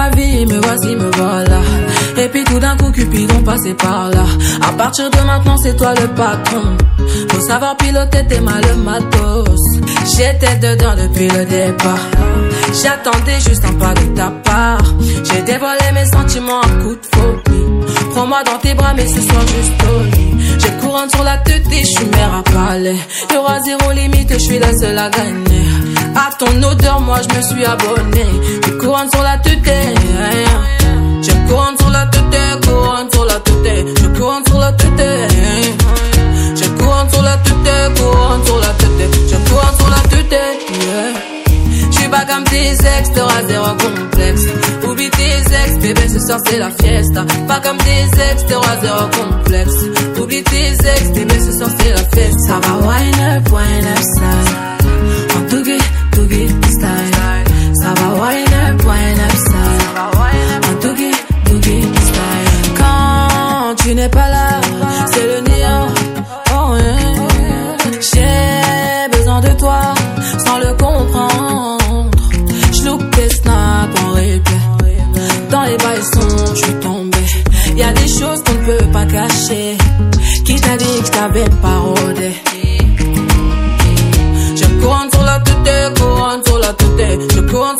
ma vie, me voici, me voilà. Et puis tout d'un coup, Cupidon passé par là. À partir de maintenant, c'est toi le patron. Faut savoir piloter tes mal le matos. J'étais dedans depuis le départ. J'attendais juste un pas de ta part. J'ai dévoilé mes sentiments à coup de folie. Prends-moi dans tes bras, mais ce soir juste au lit. J'ai courant sur la tête et je suis mère à palais. Y'aura zéro limite, je suis la seule à gagner. À ton odeur, moi je me suis abonné. J'ai courant sur la tête. J'ai courant sur la tête, courant sur la tête. Je courant sur la tête. J'ai courant sur la tête, courant sur la tête. Je courant sur la tête. Yeah. J'suis pas comme tes ex, t'auras zéro complexe. Oublie tes ex, bébé, ce soir c'est la fiesta. Pas comme tes ex, t'auras zéro complexe. Tu n'es pas là, c'est le néant. Oh, yeah. J'ai besoin de toi sans le comprendre. J'loupe tes snaps en replay. Dans les bails sombres, je suis tombé. Y a des choses qu'on ne peut pas cacher. Qui t'a dit que je t'avais parodé? Je cours sur la tête, cours sur la tête. Je cours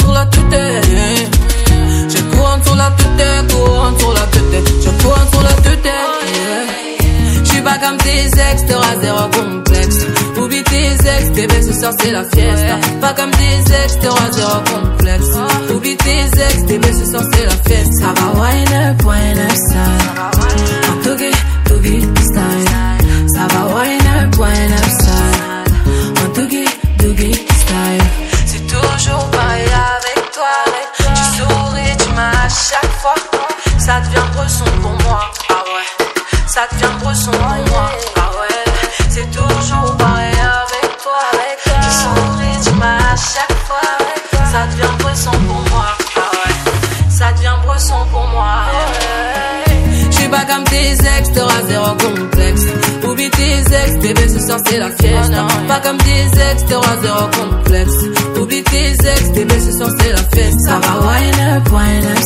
tes bébé, ce soir c'est la fiesta. Pas comme tes ex, t'auras zéro complexe. Oublie tes ex, bébé, ce soir c'est la fiesta. Ça va wine up, wine up style. En tougie, tougie style. Ça va wine up, wine up style. En tougie, tougie style. C'est toujours pareil avec toi. Tu souris, tu m'as à chaque fois. Ça devient bresson pour moi. Ah ouais. Ça devient bresson pour moi. Ah ouais. C'est toujours Ça devient bresson pour moi. Ah ouais. Ça devient bresson pour moi. J'suis pas comme tes ex, t'auras zéro complexe. Oublie tes ex, bébé, ce soir c'est la fiesta. Pas comme tes ex, t'auras zéro complexe. Oublie tes ex, bébé, ce soir c'est la fiesta. Ça va wine up, wine up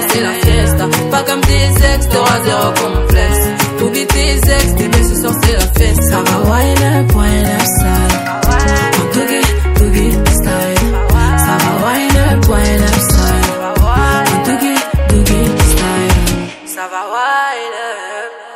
l'heure, c'est la fiesta. Pas comme des ex, t'auras zéro complexe. Oublie tes ex, tes belles, ce soir, c'est la fête. Ça va wine up, wine up, side. En boogie, boogie style. Ça va wine up, wine up, side. En boogie, boogie style. Ça va wine up.